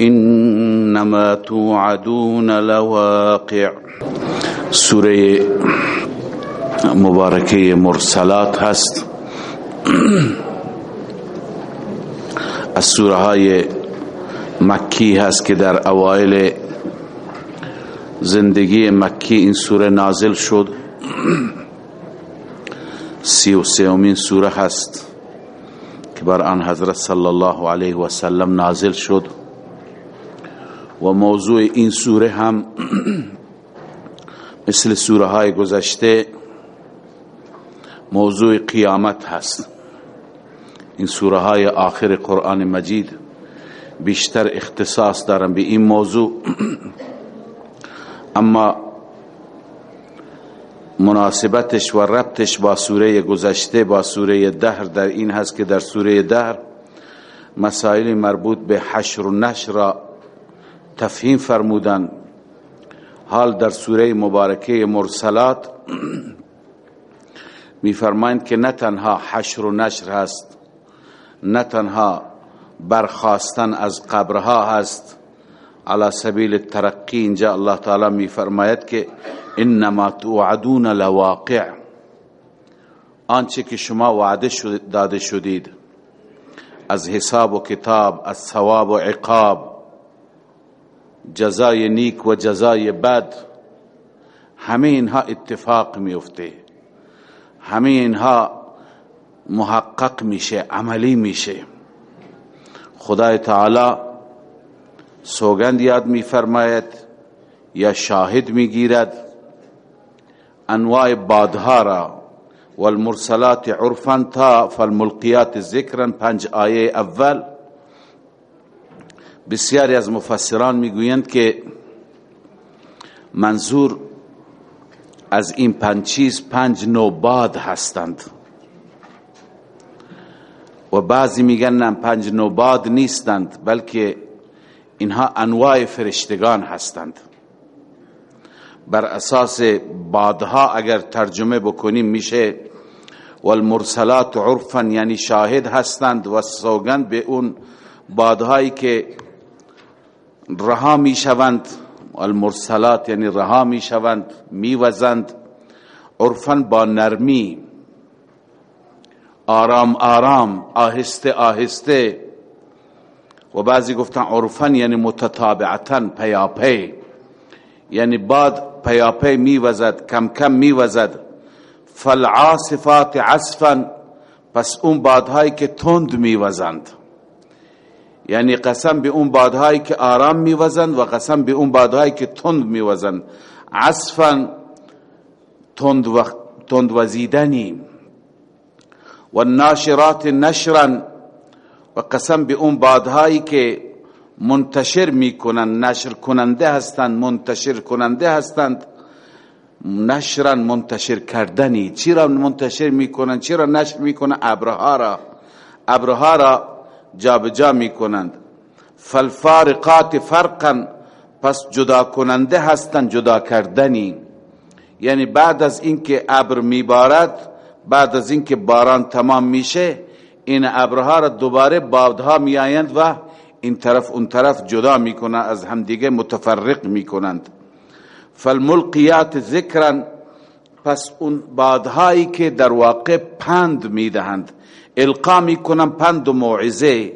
إنما توعدون لواقع. سوره مبارکه مرسلات هست. از سوره های مکی هست که در اوایل زندگی مکی این سوره نازل شد. سی و سیومین سوره هست که بر آن حضرت صلی الله علیه و سلم نازل شد. و موضوع این سوره هم مثل سوره های گذشته موضوع قیامت هست. این سوره های آخر قرآن مجید بیشتر اختصاص دارن به این موضوع. اما مناسبتش و ربطش با سوره گذشته با سوره دهر در این هست که در سوره دهر مسائل مربوط به حشر و نشر را تفهیم فرمودن حال در سوره مبارکه مرسلات میفرمایند که نه تنها حشر و نشر هست نه تنها برخواستن از قبرها هست. على سبیل ترقی اینجا الله تعالی میفرماید که انما توعدون لواقع. آنچه که شما وعده داده شدید از حساب و کتاب از ثواب و عقاب جزای نیک و جزای بد همه اینها اتفاق میفته همه اینها محقق میشه عملی میشه. خدای تعالی سوگند یاد میفرماید یا شاهد می‌گیرد انواع بادها را والمرسلات عرفا تا فالملقیات ذکرا پنج آیه اول. بسیاری از مفسران می‌گویند که منظور از این پنج چیز پنج نوع باد هستند. و بعضی میگن نه پنج نوع باد نیستند بلکه اینها انواع فرشتگان هستند. بر اساس بادها اگر ترجمه بکنیم میشه والمرسلات عرفا یعنی شاهد هستند و سوگند به اون بادهایی که رها می شوند. المرسلات یعنی رها می شوند می وزند. عرفا با نرمی. آرام آرام آهسته آهسته. و بعضی گفتن عرفا یعنی متتابعتا پیاپی. یعنی باد پیاپی می وزد کم کم می وزد. فالعاصفات عصفا. پس اون بادهایی که تند می وزند. یعنی قسم به اون بادهایی که آرام میوزند و قسم به اون بادهایی که تند میوزند عصفا تند و تند وزیدنی. و ناشرات نشرا و قسم به اون بادهایی که منتشر می‌کنند نشر کننده هستند منتشر کننده هستند. نشرا منتشر کردنی. چرا منتشر می‌کنند چرا نشر می‌کنند ابرها را. ابرها را جابجا می کنند فالفارقات فرقا پس جدا کننده هستند جدا کردنی. یعنی بعد از اینکه ابر میبارد بعد از اینکه باران تمام میشه این ابرها را دوباره بادها میآیند و این طرف اون طرف جدا می‌کنند از همدیگه متفرق می‌کنند. فالملقیات ذکرا پس اون بادهایی که در واقع پند می‌دهند. القا می‌کنم پند و موعظه.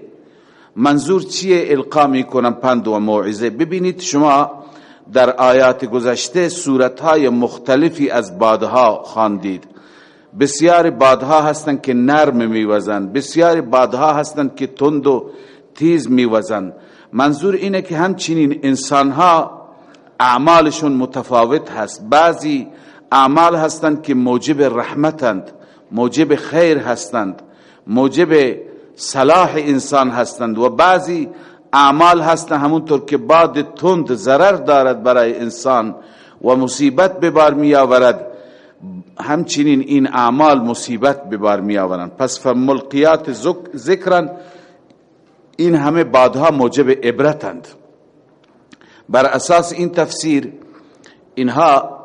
منظور چیه القا می‌کنم پند و موعظه؟ ببینید شما در آیات گذشته صورتهای مختلفی از بادها خواندید. بسیار بادها هستند که نرم میوزند بسیار بادها هستند که تند و تیز میوزند منظور اینه که همچنین انسانها اعمالشون متفاوت هست. بعضی اعمال هستند که موجب رحمتند موجب خیر هستند. موجب صلاح انسان هستند و بعضی اعمال هستند همونطور که باد تند ضرر دارد برای انسان و مصیبت به بار می آورد همچنین این اعمال مصیبت به بار می آورند پس فملقیات ذکرن این همه بادها موجب عبرتند. بر اساس این تفسیر اینها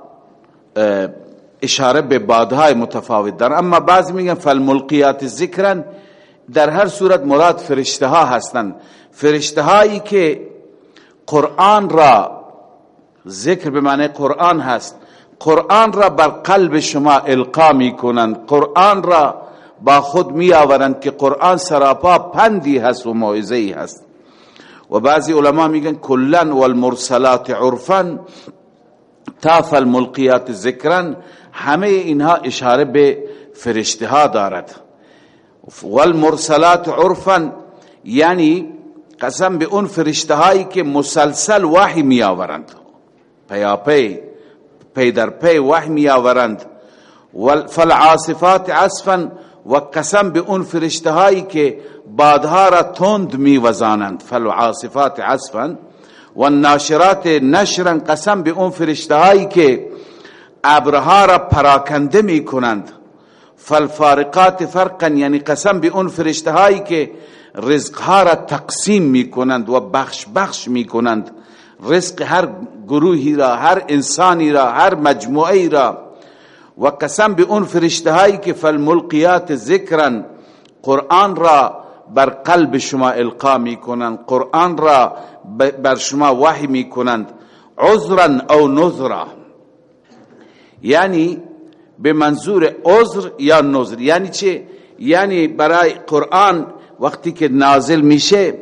اشاره به بادهای متفاوت دارن. اما بعضی میگن فالملقیات ذکرن در هر صورت مراد فرشته ها هستند. فرشته هایی که قرآن را ذکر به معنی قرآن هست. قرآن را بر قلب شما القا می کنند قرآن را با خود می آورند که قرآن سراپا پندی هست و موعظه هست. و بعضی علما میگن کلن والمرسلات عرفا تاف الملقیات ذکرن همه اینها اشاره به فرشته ها دارد. والمرسلات عرفا یعنی قسم به اون فرشته هایی که مسلسل وحی می آورند پیاپی پی در پی وحی می آورند فالعاصفات عصفا و قسم به اون فرشته هایی که بادها را تند می وزانند فالعاصفات عصفا و ناشرات نشرا قسم به اون فرشته هایی که ابرها را پراکنده می کنند فالفارقات فرقا یعنی قسم به اون فرشته هایی که رزقها را تقسیم می کنند و بخش بخش می کنند رزق هر گروهی را هر انسانی را هر مجموعه را. و قسم به اون فرشته هایی که فالملقیات ذکرن قرآن را بر قلب شما القا می کنند قرآن را بر شما وحی می کنند عذرا او نذرا. یعنی به منظور عذر یا نذر. یعنی چه؟ یعنی برای قرآن وقتی که نازل میشه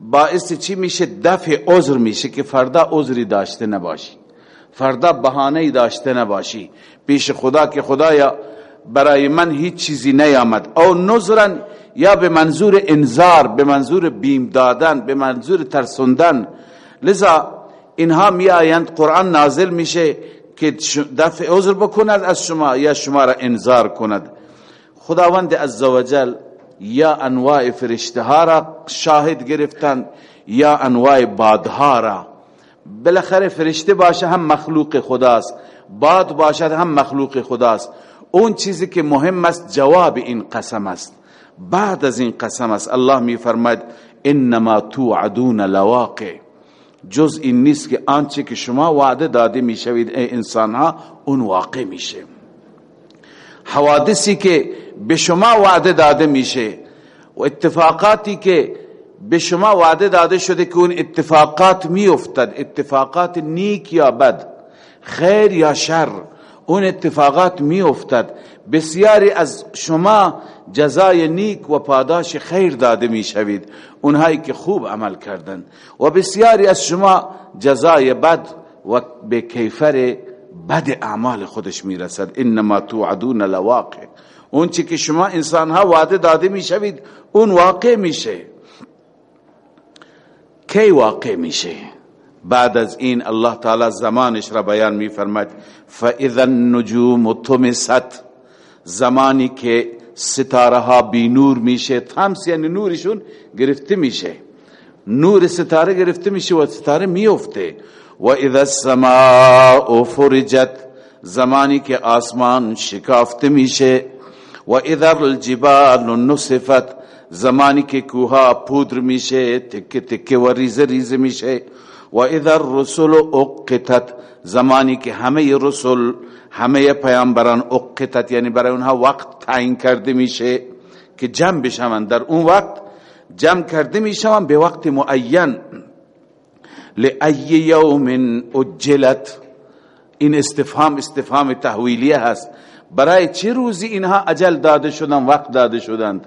باعث چی میشه؟ دفع عذر میشه که فردا عذری داشته نباشی. فردا بهانه داشته نباشی. پیش خدا که خدایا برای من هیچ چیزی نیامد. او نظرن یا به منظور انذار به منظور بیم دادن به منظور ترسوندن. لذا اینها می آیند قرآن نازل میشه که دفع عذر بکند از شما یا شما را انذار کند. خداوند عزوجل یا انواع فرشته ها را شاهد گرفتند یا انواع بادها را. بالاخره فرشته باشه هم مخلوق خداست باد باشد هم مخلوق خداست. اون چیزی که مهم است جواب این قسم است. بعد از این قسم است. الله می فرماید انما توعدون لواقع. جز این نیست که آنچه که شما وعده داده می‌شوید ای انسان ها اون واقع میشه. حوادثی که به شما وعده داده میشه و اتفاقاتی که به شما وعده داده شده که اون اتفاقات میافتد اتفاقات نیک یا بد خیر یا شر اون اتفاقات میافتد. بسیاری از شما جزای نیک و پاداش خیر داده می‌شوید. اونهایی که خوب عمل کردند. و بسیاری از شما جزای بد و به کیفر بد اعمال خودش می‌رسد. انما توعدون لواقع. اون چی که شما انسان ها وعده داده می‌شوید اون واقع میشه. کی واقع میشه؟ بعد از این الله تعالی زمانش را بیان میفرماید. فاذا النجوم طمست زمانی که ستاره ها بی نور میشه تمس یعنی نورشون گرفته میشه. نور ستاره گرفته میشه و ستاره میفته و اذا السماء فرجت زمانی که آسمان شکافته میشه. و اذا الجبال نصفت زمانی که کوها پودر میشه تکه تکه و ریزه ریزه میشه. و اذا الرسل اقتت زمانی که همه رسول همه پیامبران اقتت یعنی برای اونها وقت تعیین کرده میشه که جمع بشوند در اون وقت جمع کرده می‌شوند به وقت معین لأی یوم اجلت این استفهام استفهام تحویلیه هست برای چه روزی اینها اجل داده شدن وقت داده شدند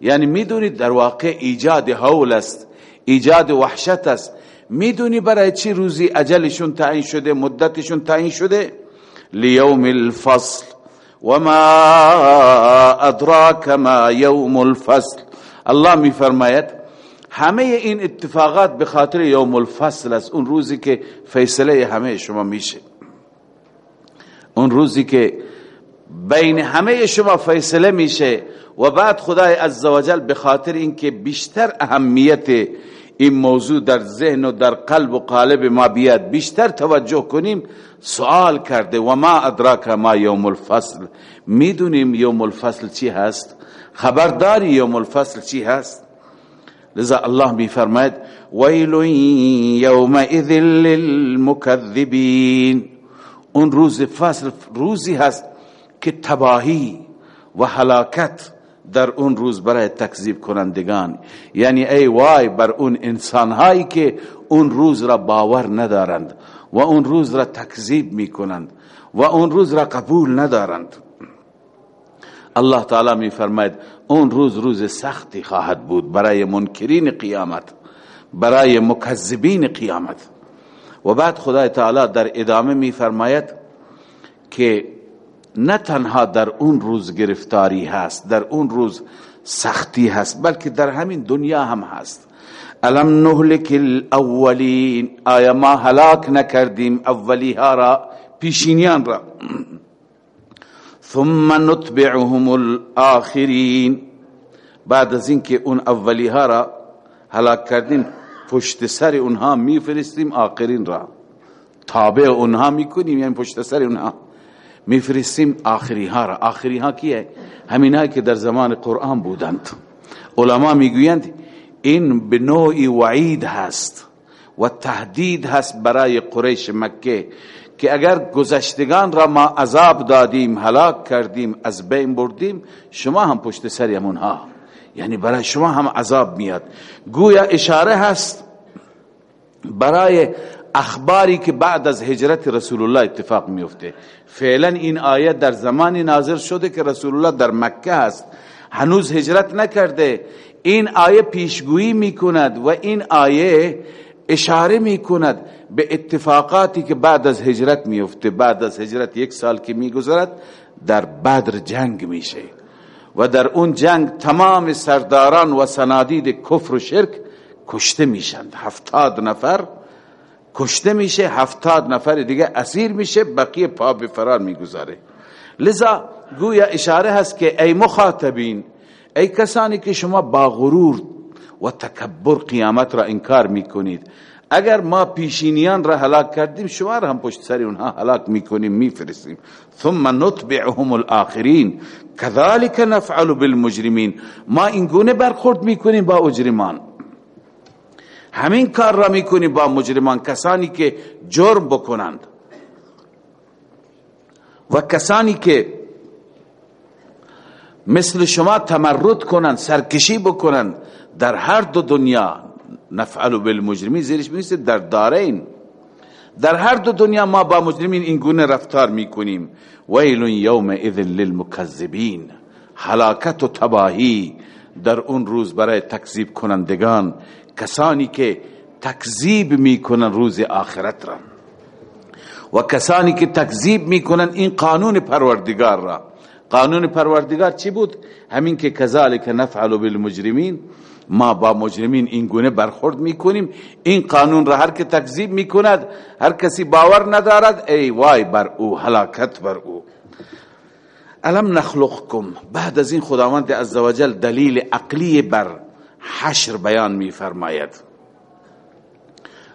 یعنی می‌دونید در واقع ایجاد حول است ایجاد وحشت است می‌دونی برای چه روزی اجلشون تعیین شده مدتشون تعیین شده؟ لیوم الفصل. وما ادراک ما یوم الفصل. الله میفرماید همه این اتفاقات به خاطر یوم الفصل است. اون روزی که فیصله همه شما میشه. اون روزی که بین همه شما فیصله میشه و بعد خدای عزوجل به خاطر اینکه بیشتر اهمیت این موضوع در ذهن و در قلب و قالب ما بیاد. بیشتر توجه کنیم سوال کرده و ما ادراک ما یوم الفصل؟ می‌دونیم یوم الفصل چی هست؟ خبرداری یوم الفصل چی هست؟ لذا الله میفرماید ویل یومئذ للمکذبین. اون روز فصل روزی هست که تباهی و هلاکت در اون روز برای تکذیب کنندگان. یعنی ای وای بر اون انسانهایی که اون روز را باور ندارند و اون روز را تکذیب می‌کنند و اون روز را قبول ندارند. الله تعالی می فرماید اون روز روز سختی خواهد بود برای منکرین قیامت برای مکذبین قیامت. و بعد خدای تعالی در ادامه می فرماید که نه تنها در اون روز گرفتاری هست در اون روز سختی هست بلکه در همین دنیا هم هست. الم نهلک الاولین؟ آیا ما هلاک نکردیم اولی ها را پیشینیان را؟ ثم نتبعهم الاخرین بعد از اینکه اون اولی ها را هلاک کردیم پشت سر اونها میفرستیم آخرین را. تابع اونها می‌کنیم یعنی پشت سر اونها. میفرستیم آخری ها را. آخری ها کیه؟ همین که در زمان قرآن بودند. علما می‌گویند این به نوعی وعید هست و تهدید هست برای قریش مکه که اگر گذشتگان را ما عذاب دادیم هلاک کردیم از بین بردیم شما هم پشت سر همونها یعنی برای شما هم عذاب میاد. گویا اشاره هست برای اخباری که بعد از هجرت رسول الله اتفاق میفته. فعلا این آیه در زمانی نازل شده که رسول الله در مکه هست. هنوز هجرت نکرده. این آیه پیشگویی می‌کند و این آیه اشاره می‌کند به اتفاقاتی که بعد از هجرت میفته. بعد از هجرت یک سال که میگذرد در بدر جنگ میشه. و در اون جنگ تمام سرداران و سنادید کفر و شرک کشته میشند. هفتاد نفر کشته میشه هفتاد نفر دیگه اسیر میشه بقیه پا به فرار می‌گذاره. لذا گویا اشاره هست که ای مخاطبین ای کسانی که شما با غرور و تکبر قیامت را انکار می‌کنید اگر ما پیشینیان را هلاک کردیم شما را هم پشت سر اونها هلاک می‌کنیم میفرستیم. ثم نتبعهم الاخرین كذلك نفعل بالمجرمین. ما اینگونه برخورد می‌کنیم با اجرمان. همین کار را می‌کنیم با مجرمان کسانی که جرم بکنند. و کسانی که مثل شما تمرد کنند سرکشی بکنند در هر دو دنیا نفعل بالمجرمین زیرش میست در دارین. در هر دو دنیا ما با مجرمین این گونه رفتار می‌کنیم. ویل یوم اذن للمکذبین. حلاکت و تباهی در اون روز برای تکذیب کنندگان کسانی که تکذیب می‌کنن روز آخرت را. و کسانی که تکذیب می‌کنن این قانون پروردگار را. قانون پروردگار چی بود؟ همین که کذالک نفعل بالمجرمین. ما با مجرمین این گونه برخورد می‌کنیم. این قانون را هر که تکذیب می‌کند هر کسی باور ندارد ای وای بر او هلاکت بر او. الم نخلقکم؟ بعد از این خداوند عزوجل دلیل عقلی بر حشر بیان میفرماید.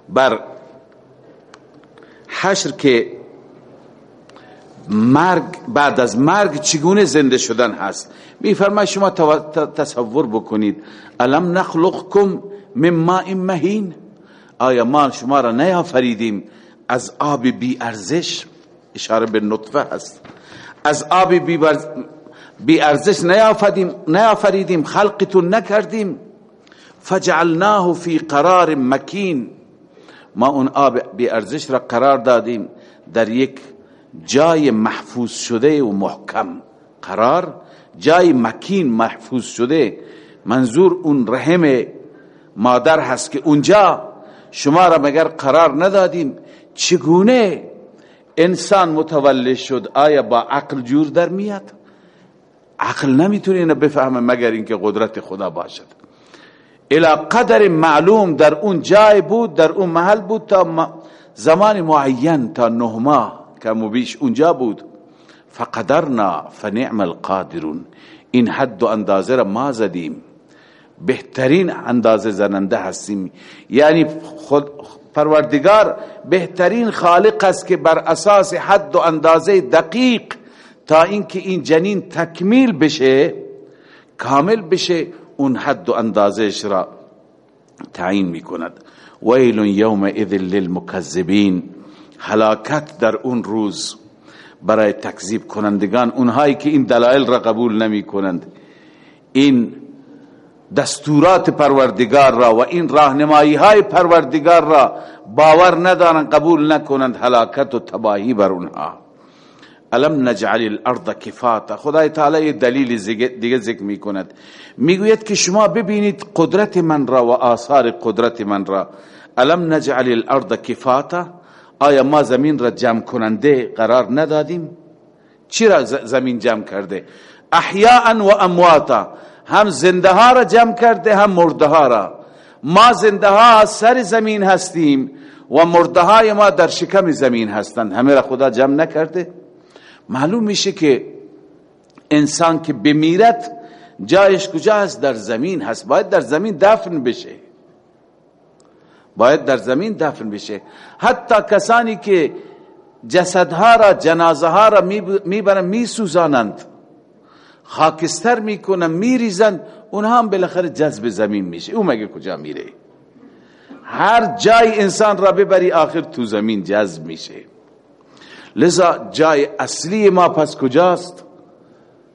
بر حشر که مرگ بعد از مرگ چگونه زنده شدن هست؟ میفرماید شما تصور بکنید. الم نخلقکم من ماء مهین؟ آیا ما شما را نیافریدیم؟ از آب بی ارزش؟ اشاره به نطفه هست. از آب بی, بی ارزش نیافریدیم خلقتون نکردیم. فجعلناه فی قرار مکین ما اون آب بی ارزش را قرار دادیم در یک جای محفوظ شده و محکم. قرار جای مکین محفوظ شده. منظور اون رحم مادر هست که اونجا شما را مگر قرار ندادیم. چگونه انسان متولد شد؟ آیا با عقل جور در میاد؟ عقل نمی‌تونه بفهمه مگر اینکه قدرت خدا باشد. الى قدر معلوم در اون جای بود در اون محل بود تا زمان معین تا نه ماه که بیش اونجا بود. فقدرنا فنعم القادرون. این حد و اندازه را ما زدیم. بهترین اندازه زننده هستیم. یعنی خود پروردگار بهترین خالق است که بر اساس حد و اندازه دقیق تا اینکه این جنین تکمیل بشه کامل بشه اون حد و اندازهش را تعیین می‌کند. ویل یومئذ للمکذبین. هلاکت در اون روز برای تکذیب کنندگان اونهایی که این دلایل را قبول نمی کنند این دستورات پروردگار را و این راهنمایی های پروردگار را باور ندارن قبول نکنند. هلاکت و تباهی بر اونها. الم نجعل الارض کفاتا خدای تعالی دلیل دیگه ذکر می کند می‌گوید که شما ببینید قدرت من را و آثار قدرت من را. الم نجعل الارض کفاتا آیا ما زمین را جمع کننده قرار ندادیم؟ چرا زمین جمع کرده؟ احیاء و امواتا. هم زنده ها را جمع کرده هم مرده ها را. ما زنده ها سر زمین هستیم و مرده های ما در شکم زمین هستند. همه را خدا جمع نکرده. معلوم میشه که انسان که بمیرد جایش کجا هست در زمین هست. باید در زمین دفن بشه. باید در زمین دفن بشه. حتی کسانی که جسدها را جنازه ها را می‌برن میسوزانند. خاکستر می‌کنن میریزن. اونها هم بالاخره جذب زمین میشه. او مگه کجا میره؟ هر جای انسان را ببری آخر تو زمین جذب میشه. لذا جای اصلی ما پس کجاست؟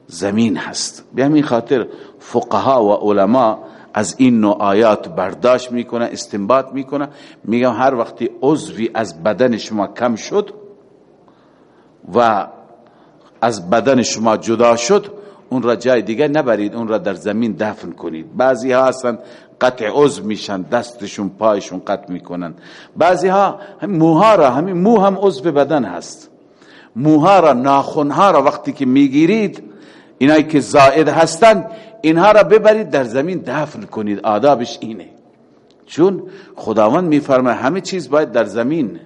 زمین هست. به همین خاطر فقها و علما از این نوع آیات برداشت می‌کنه استنباط می‌کنه. میگم هر وقتی عضوی از بدن شما کم شد و از بدن شما جدا شد اون را جای دیگه نبرید اون را در زمین دفن کنید. بعضی ها هستن قطع عضو میشن دستشون پایشون قطع می‌کنن. بعضی ها موها را همین مو هم عضو بدن هست. موها را ناخونها را وقتی که می‌گیرید اینایی که زائد هستند اینها را ببرید در زمین دفن کنید. آدابش اینه. چون خداوند میفرمه همه چیز باید در زمین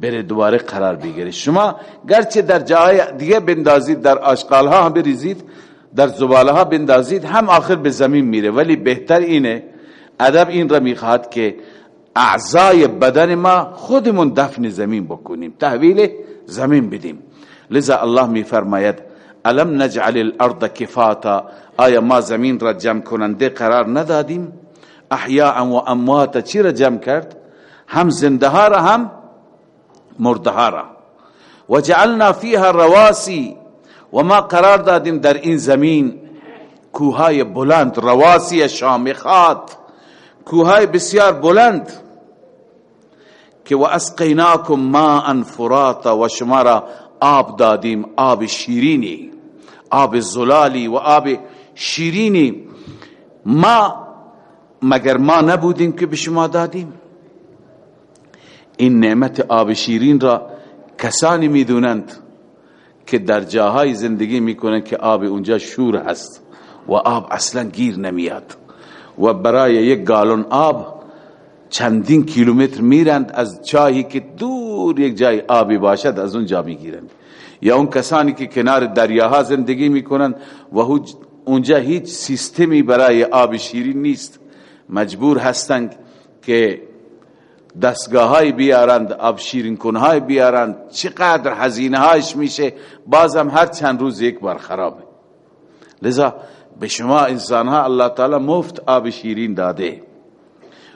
بره دوباره قرار بگیره. شما گرچه در جاهای دیگه بندازید در آشقال ها هم بریزید در زباله ها بندازید هم آخر به زمین میره. ولی بهتر اینه ادب این را می‌خواد که اعضای بدن ما خودمون دفن زمین بکنیم تحویل زمین بدیم. لذا الله میفرماید الم نجعل الارض کفاتا؟ آیا ما زمین را جمع کننده قرار ندادیم؟ احیاء و امواتا. چی را جمع کرد؟ هم زنده را هم مرده را. و جعلنا فیها رواسی و ما قرار دادیم در این زمین کوهای بلند رواسی شامخات کوهای بسیار بلند که و اسقیناکم ماء فراتا و شما را آب دادیم آب شیرینی آب زلالی و آب شیرینی. ما مگر ما نبودیم که به شما دادیم؟ این نعمت آب شیرین را کسانی می‌دونند؟ که در جاهای زندگی می‌کنند که آب اونجا شور هست و آب اصلا گیر نمیاد. و برای یک گالون آب چندین کیلومتر میرند از چاهی که دور یک جای آبی باشد از اونجا می‌گیرند. یا اون کسانی که کنار دریاها زندگی می‌کنند و اونجا هیچ سیستمی برای آب شیرین نیست. مجبور هستند که دستگاه های بیارند آب شیرین های بیارند. چقدر هزینه هایش میشه. بازم هر چند روز یک بار خرابه. لذا به شما انسان ها الله تعالی مفت آب شیرین داده.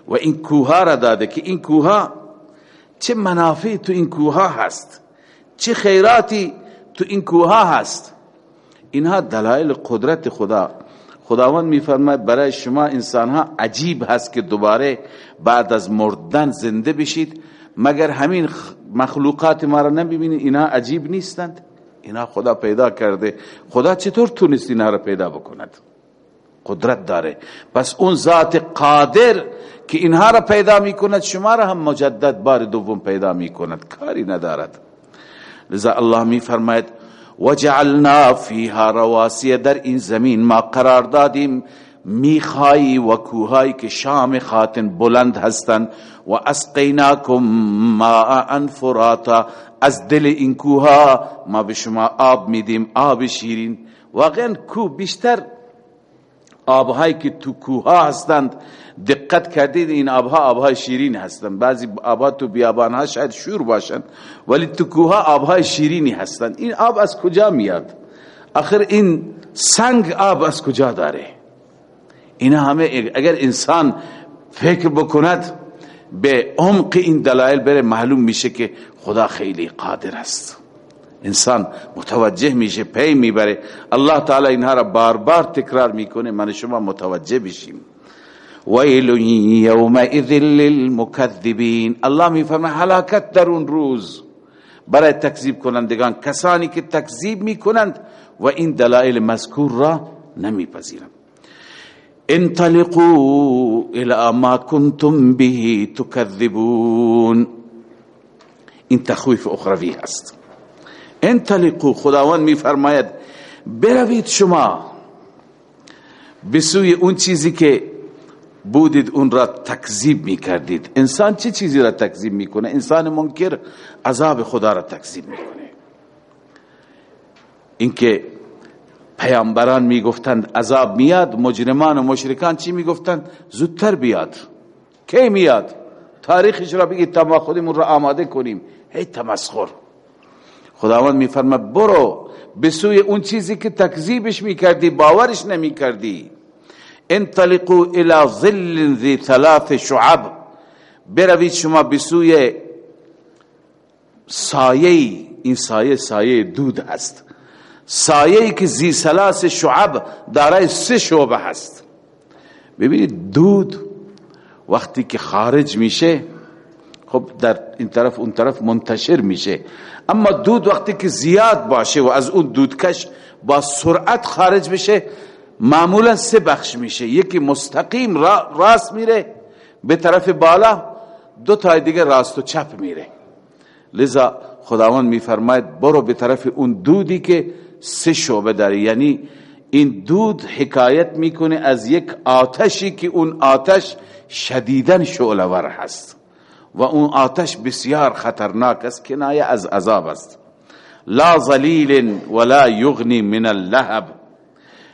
و این کوها را داده که این کوها چه منافع تو این کوها هست. چه خیراتی تو این کوها هست. اینها دلایل قدرت خدا. خداوند میفرماید برای شما انسان ها عجیب هست که دوباره بعد از مردن زنده بشید. مگر همین مخلوقات ما را نبینید اینها عجیب نیستند. اینا خدا پیدا کرده. خدا چطور تونست اینها را پیدا بکند؟ قدرت داره. پس اون ذات قادر که اینها را پیدا می‌کند شما را هم مجدد بار دوم پیدا می‌کند. کاری ندارد. لذا الله میفرماید وجعلنا فیها رواسی در این زمین. ما قرار دادیم میخایی و کوهایی که شام خاتن بلند هستند. و اسقیناکم ماء فراتا از دل این کوها ما به شما آب میدیم آب شیرین. واقعا کو بیشتر آبهایی که تو کوها هستند. دقت کردید این آبها آبهای شیرین هستند بعضی آبها تو بیابان ها شاید شور باشند ولی تو کوها آبهای شیرینی هستند این آب از کجا میاد؟ آخر این سنگ آب از کجا داره؟ اینا همه اگر انسان فکر بکند به عمق این دلایل بره معلوم میشه که خدا خیلی قادر است. انسان متوجه میشه پی می‌بره. الله تعالی اینها را بار بار تکرار می‌کنه من شما متوجه بشیم. ویل یومئذ للمکذبین الله میفرمه هلاکت در اون روز. برای تکذیب کنندگان کسانی که تکذیب میکنند و این دلائل مذکور را نمیپذیرند. انطلقوا إلى ما كنتم به تكذبون این تخویف اخروی هست. انطلقوا خداوند میفرماید بروید شما به سوی اون چیزی که بودید اون را تکذیب می‌کردید. انسان چه چیزی را تکذیب می‌کنه؟ انسان منکر عذاب خدا را تکذیب می‌کنه. اینکه پیامبران می‌گفتند عذاب میاد مجرمان و مشرکان چی می‌گفتند؟ زودتر بیاد. کی میاد؟ تاریخش را بگید تا ما خودمون را آماده کنیم. هی تمسخر. خداوند میفرما برو به سوی اون چیزی که تکذیبش می‌کردی باورش نمی‌کردی. انطلقوا الى ظل ذی ثلاث شعب. بروید شما به سوی سایه این سایه سایه دود هست سایه که زی ثلاث شعب دارای سه شعبه هست. ببینید دود وقتی که خارج میشه خب در این طرف اون طرف منتشر میشه. اما دود وقتی که زیاد باشه و از اون دودکش با سرعت خارج بشه معمولا سه بخش میشه. یکی مستقیم راست میره به طرف بالا دو تا دیگه راست و چپ میره. لذا خداوند میفرماید برو به طرف اون دودی که سه شعبه داره یعنی این دود حکایت می‌کنه از یک آتشی که اون آتش شدیدن شعلور هست. و اون آتش بسیار خطرناک است کنایه از عذاب است. لا ظلیل ولا یغنی من اللهب.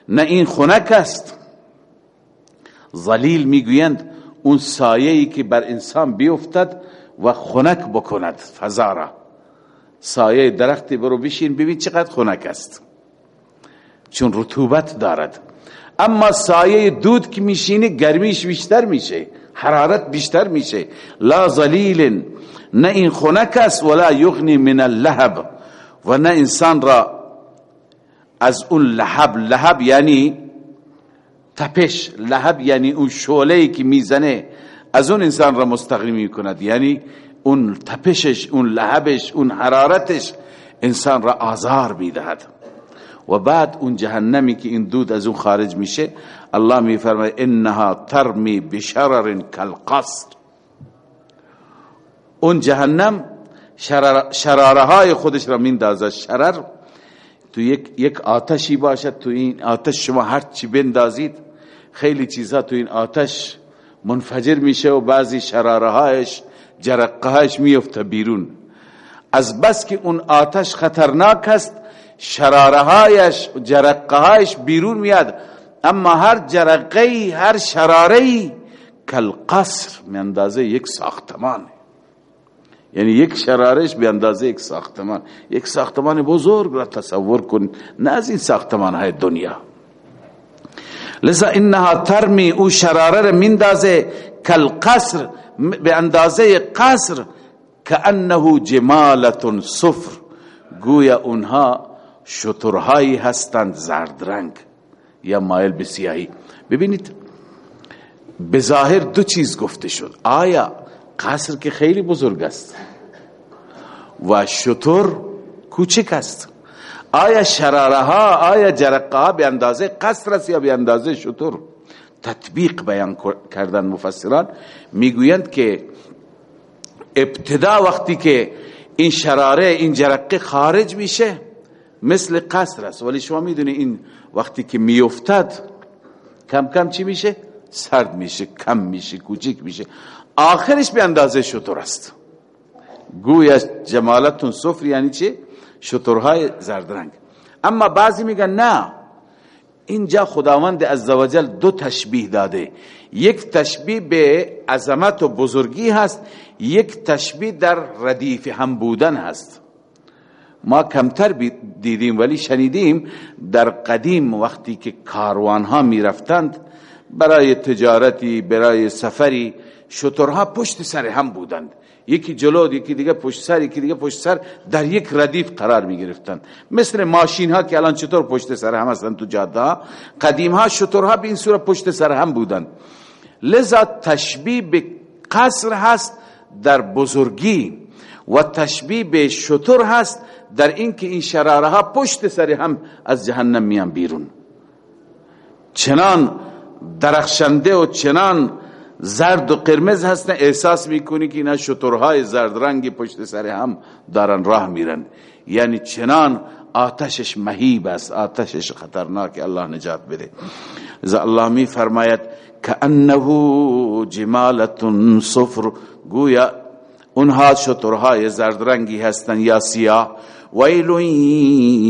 نه این خنک است. ظلیل می‌گویند اون سایه‌ای که بر انسان بیفتد و خنک بکند فزارا سایه درختی برو بشین ببین چقدر خنک است. چون رطوبت دارد. اما سایه دود که میشینه گرمیش بیشتر میشه حرارت بیشتر میشه. لا ظلیل نه این خنک است ولا یغنی من اللهب. و نه انسان را از اون لحب لحب یعنی تپش. لحب یعنی اون شعله که می‌زنه از اون انسان را مستقیم می‌کند. یعنی اون تپشش اون لحبش اون حرارتش انسان را آزار می‌دهد. و بعد اون جهنمی که این دود از اون خارج میشه الله میفرماید انها ترمی بشرر کالقصر اون جهنم شراره های خودش را میندازد. شرر تو یک یک آتشی باشد تو این آتش شما هر چی بندازید خیلی چیزها تو این آتش منفجر میشه و بعضی شراره هایش جرقه هایش میفته بیرون. از بس که اون آتش خطرناک است شراره هایش جرقه هایش بیرون میاد. اما هر جرقه هر شراره کل قصر می اندازه یک ساختمان. یعنی یک شرارش به اندازه یک ساختمان. یک ساختمان بزرگ را تصور کن نه از این ساختمان های دنیا. لذا انها ترمی او شراره را مندازه کل قصر به اندازه قصر که انه جمالت صفر. گویا اونها شترهایی هستند زرد رنگ یا مایل به سیاهی. ببینید به ظاهر دو چیز گفته شد. آیا قصر که خیلی بزرگ است. و شتر کوچک است. آیا شراره ها آیا جرقه ها به اندازه قصر است یا به اندازه شتر تطبیق بیان کردن مفسران می‌گویند که ابتدا وقتی که این شراره این جرقه خارج میشه مثل قصر است. ولی شما می‌دونی این وقتی که میافتد کم کم چی میشه؟ سرد میشه کم میشه کوچیک میشه. آخرش به اندازه شطور است. گویا جمالتون صفر یعنی شطورهای زرد رنگ اما بعضی میگن نه. اینجا خداوند عزوجل دو تشبیه داده. یک تشبیه به عظمت و بزرگی هست یک تشبیه در ردیف هم بودن هست. ما کمتر دیدیم ولی شنیدیم در قدیم وقتی که کاروان ها می رفتند برای تجارتی برای سفری شترها پشت سر هم بودند. یکی جلو یکی دیگه پشت سر یکی دیگه پشت سر در یک ردیف قرار می گرفتن مثل ماشین ها که الان چطور پشت سر هم هستند تو جاده قدیم ها شترها به این صورت پشت سر هم بودند. لذا تشبیه به قصر هست در بزرگی و تشبیه به شتر هست در اینکه این شراره ها پشت سر هم از جهنم میان بیرون. چنان درخشنده و چنان زرد و قرمز هستن احساس می‌کنی که اینا شطورهای زرد رنگی پشت سر هم دارن راه میرن. یعنی چنان آتشش مهیب است آتشش خطرناک الله نجات بده. از الله می فرماید انه جمالت صفر. گویا اونها شطورهای زرد رنگی هستن یا سیاه؟ ویل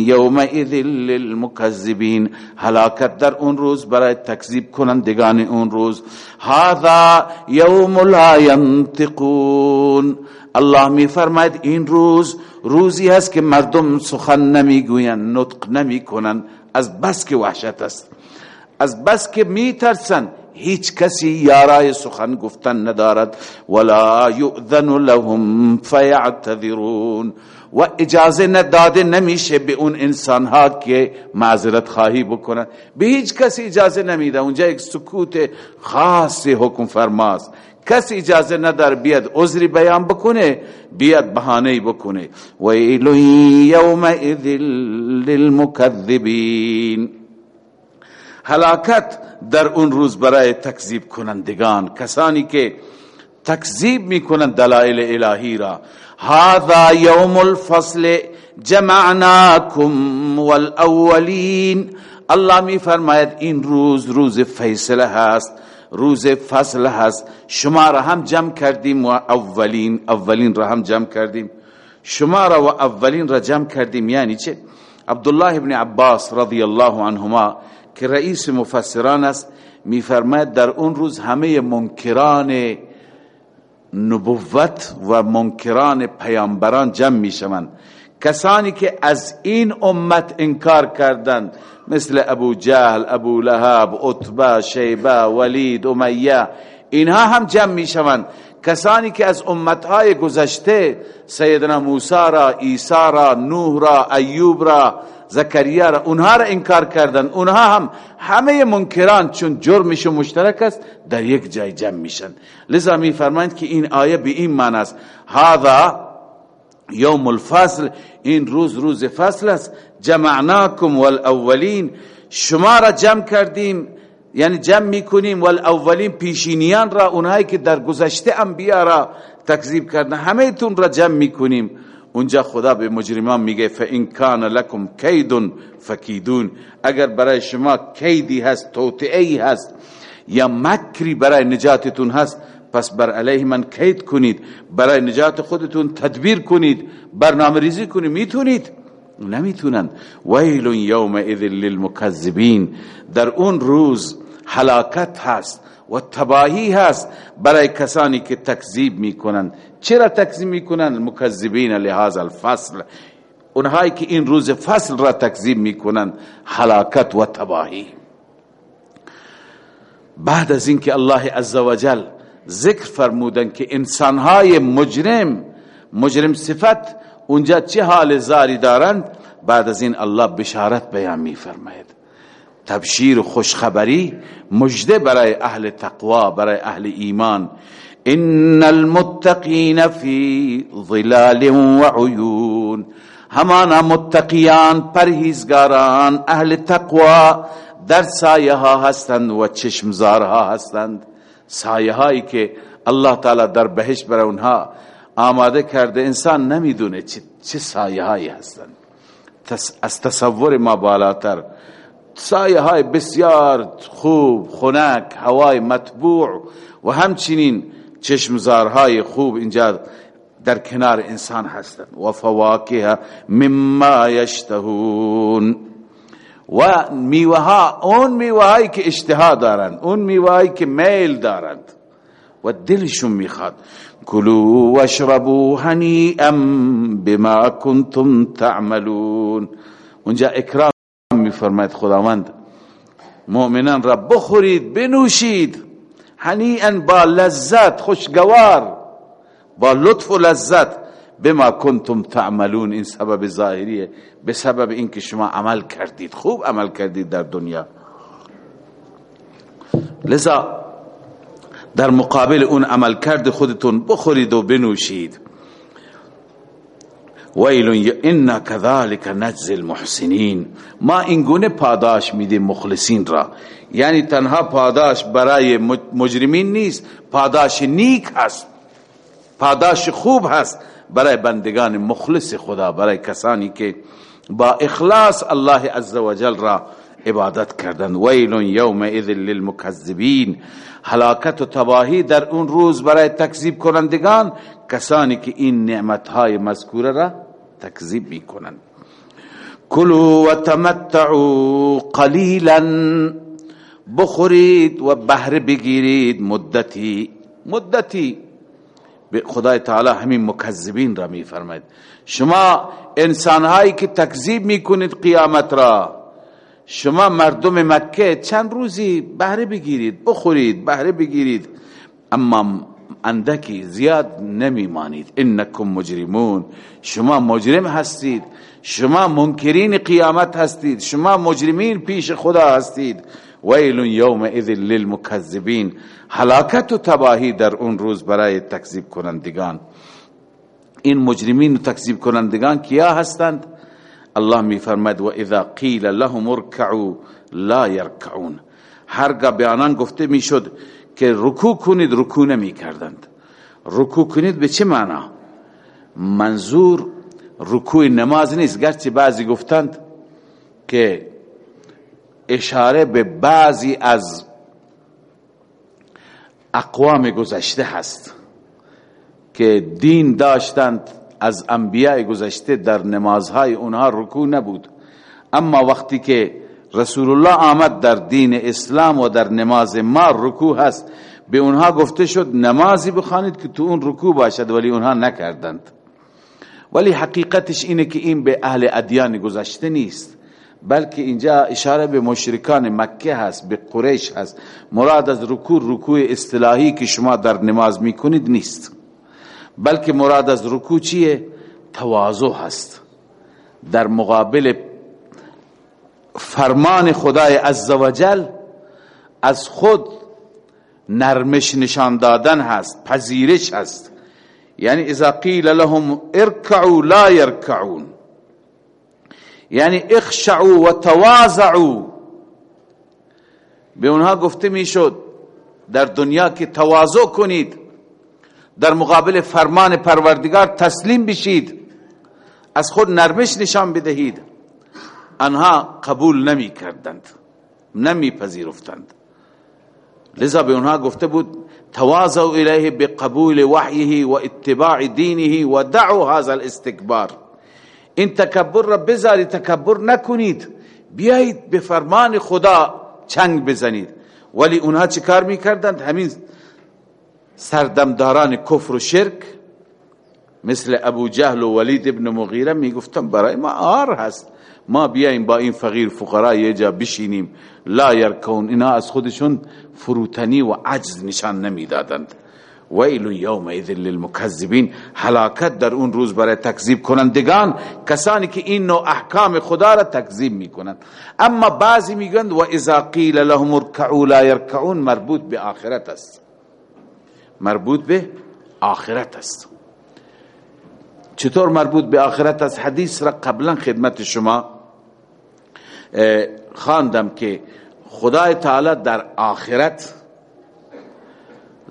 یومئذ للمکذبین. هلاکت در اون روز برای تکذیب کنندگان اون روز. هذا یوم لا ینطقون. الله می فرماید این روز روزی هست که مردم سخن نمی‌گویند نطق نمی‌کنند. از بس که وحشت است. از بس که میترسن هیچ کسی یارای سخن گفتن ندارد. ولا یؤذن لهم فیعتذرون. و اجازه نداده نمیشه به اون انسان ها که معذرت خواهی بکنن. به هیچ کسی اجازه نمیده. اونجا یک سکوت خاص حکم فرماست. کسی اجازه ندار بیاد عذری بیان بکنه بیاد بهانه بکنه. ویل یومئذ للمکذبین. هلاکت در اون روز برای تکذیب کنندگان. کسانی که تکذیب می‌کنند دلائل الهی را. هذا یوم الفصل جمعناکم والاولین الله می فرماید این روز روز فیصله هست روز فصل هست. شما را هم جمع کردیم و اولین اولین را هم جمع کردیم. شما را و اولین را جمع کردیم یعنی چه؟ عبدالله ابن عباس رضی الله عنهما که رئیس مفسران است میفرماید در اون روز همه منکران نبوت و منکران پیامبران جمع می‌شوند. کسانی که از این امت انکار کردند مثل ابو جهل ابو لهب عتبه شیبه ولید امیه اینها هم جمع می‌شوند. کسانی که از امتهای گذشته سیدنا موسی را عیسی را نوح را ایوب را زکریا را اونها را انکار کردن. اونها هم همه منکران چون جرمش مشترک است در یک جای جمع میشن. لذا میفرمایند که این آیه به این معنی است. هذا یوم الفصل. این روز روز فصل است. جمعناکم والاولین شما را جمع کردیم یعنی جمع می‌کنیم والاولین پیشینیان را اونهایی که در گذشته انبیا را تکذیب کردن همه تون را جمع می‌کنیم. اونجا خدا به مجرمان میگه فان کان لکم کید فکیدون. اگر برای شما کیدی هست توطئه‌ای هست یا مکری برای نجاتتون هست پس بر علیه من کید کنید. برای نجات خودتون تدبیر کنید. برنامه ریزی کنید می‌تونید. نمی‌تونن. ویل یومئذ للمکذبین. در اون روز حلاکت هست. و تباهی هست برای کسانی که تکذیب می‌کنند. چرا تکذیب می‌کنند؟ مکذبین لهذا الفصل. اونهایی که این روز فصل را تکذیب می‌کنند حلاکت و تباهی. بعد از اینکه الله عزوجل ذکر فرمودن که انسانهای مجرم مجرم صفت اونجا چه حال زاری دارند بعد از این الله بشارت بیان میفرماید. تبشیر و خوشخبری مجده برای اهل تقوا برای اهل ایمان. ان المتقین فی ظلال و عیون. همانا متقیان پرهیزگاران اهل تقوا. در سایه ها هستند و چشمزار ها هستند. سایه هایی که الله تعالی در بهش برای اونها آماده کرده انسان نمی‌دونه چه سایه هایی هستند. از تصور ما بالاتر سایه های بسیار خوب خنک هوای مطبوع و همچنین چشمزارهای خوب اینجا در کنار انسان هستند. و فواکه مما یشتهون. و میوه ها اون میوه هایی که اشتها دارند اون میوه هایی که میل دارند و دلشون می‌خواد. کلو واشربوا هنیئا بما کنتم تعملون. اونجا اکرام میفرماید خداوند مؤمنان را بخورید بنوشید. هنیئا با لذت خوشگوار با لطف و لذت. بما کنتم تعملون این سبب ظاهریه. به سبب اینکه شما عمل کردید خوب عمل کردید در دنیا. لذا در مقابل اون عمل کرد خودتون بخورید و بنوشید. ویل انا كذلك نجزي المحسنین. ما این گونه پاداش میدیم مخلصین را. یعنی تنها پاداش برای مجرمین نیست پاداش نیک هست. پاداش خوب هست برای بندگان مخلص خدا برای کسانی که با اخلاص الله عزوجل را عبادت کردند ویل یومئذ للمکذبین. هلاکت و تباهی در اون روز برای تکذیب کنندگان کسانی که این نعمتهای مذکوره را تکذیب می‌کنند. کلوا و تمتعوا قلیلا بخورید و بهره بگیرید مدتی مدتی. خدای تعالی همین مکذبین را میفرماید. شما انسانهایی که تکذیب می‌کنید قیامت را شما مردم مکه چند روزی بهره بگیرید بخورید بهره بگیرید. اما اندکی زیاد نمیمانید. انکم مجرمون. شما مجرم هستید. شما منکرین قیامت هستید. شما مجرمین پیش خدا هستید. ویل یومئذ للمکذبین. هلاکت و تباهی در اون روز برای تکذیب کنندگان. این مجرمین و تکذیب کنندگان کیا هستند؟ الله می فرمد و اذا قیل لهم ارکعوا لا يركعون هرگاه به آنان گفته می‌شد که رکوع کنید رکوع نمی کردند رکوع کنید به چه معنا؟ منظور رکوع نماز نیست گرچه بعضی گفتند که اشاره به بعضی از اقوام گذشته هست که دین داشتند از انبیاء گذشته در نمازهای اونها رکوع نبود. اما وقتی که رسول الله آمد در دین اسلام و در نماز ما رکوع هست به اونها گفته شد نمازی بخوانید که تو اون رکوع باشد ولی اونها نکردند. ولی حقیقتش اینه که این به اهل ادیان گذشته نیست بلکه اینجا اشاره به مشرکان مکه هست به قریش هست. مراد از رکوع رکوع اصطلاحی که شما در نماز می‌کنید نیست. بلکه مراد از رکوع چیه؟ تواضع هست. در مقابل فرمان خدای عزوجل از خود نرمش نشان دادن هست پذیرش هست. یعنی اذا قیل لهم ارکعوا لا يركعون یعنی اخشعوا و تواضعوا. به اونها گفته می‌شد در دنیا که تواضع کنید در مقابل فرمان پروردگار تسلیم بشید. از خود نرمش نشان بدهید. آنها قبول نمی کردند. نمی پذیرفتند. لذا به اونها گفته بود تواضعوا الیه بقبول وحیه و اتباع دینه و دعوا هذا الاستکبار. این تکبر را بذارید تکبر نکنید. بیایید به فرمان خدا چنگ بزنید. ولی اونها چه کار می‌کردند؟ همین سردمداران کفر و شرک مثل ابو جهل و ولید ابن مغیره می‌گفتن برای ما آر هست. ما بیاییم با این فقیر فقرا یه جا بشینیم. لا یرکون اینا از خودشون فروتنی و عجز نشان نمی‌دادند. ویل یومئذ للمکذبین هلاکت در اون روز برای تکذیب کنندگان کسانی که این نوع احکام خدا را تکذیب می‌کنند. اما بعضی میگند و اذا قیل لهم ارکعوا لا يركعون مربوط به آخرت است. مربوط به آخرت است. چطور مربوط به آخرت است؟ حدیث را قبلا خدمت شما خواندم که خدای تعالی در آخرت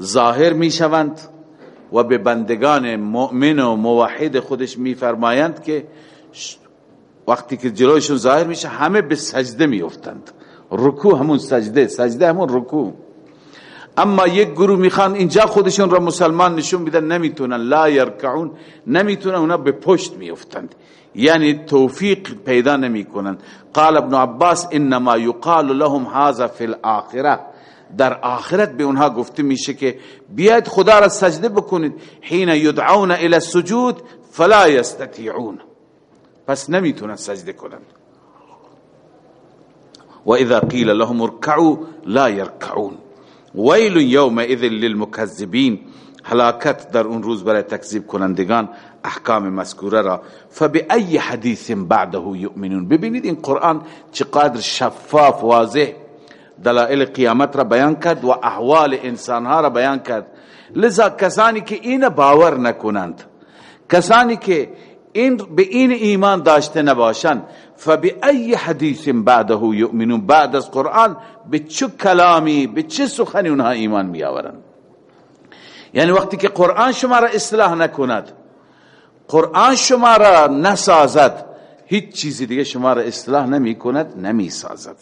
ظاهر می شوند و به بندگان مؤمن و موحد خودش می فرمایند که وقتی که جلوشون ظاهر میشه همه به سجده می افتند رکوع همون سجده سجده همون رکوع. اما یک گروه می‌خوان اینجا خودشون را مسلمان نشون بدن نمی‌تونن. لا یرکعون نمی‌تونن اونا به پشت میافتند. یعنی توفیق پیدا نمی‌کنن. قال ابن عباس انما یقال لهم هذا فی الاخره. در آخرت به اونها گفته میشه که بیاید خدا را سجده بکنید. حین یدعون الى السجود فلا یستطيعون پس نمی‌تونن سجده کنند و اذا قیل لهم اركعوا لا يركعون ویل یومئذ للمکذبین هلاکت در اون روز برای تکذیب کنندگان احکام مذکوره را. فبأي حدیث بعده یؤمنون ببینید این قرآن چقدر شفاف واضح. دلائل قیامت را بیان کرد و احوال انسانها را بیان کرد. لذا کسانی که این باور نکنند کسانی که این به این ایمان داشته نباشند فبأي حدیث بعده یؤمنون بعد از قرآن به چه کلامی به چه سخنی اونها ایمان می آورند یعنی وقتی که قرآن شما را اصلاح نکند قرآن شما را نسازد هیچ چیزی دیگه شما را اصلاح نمی کند نمی سازد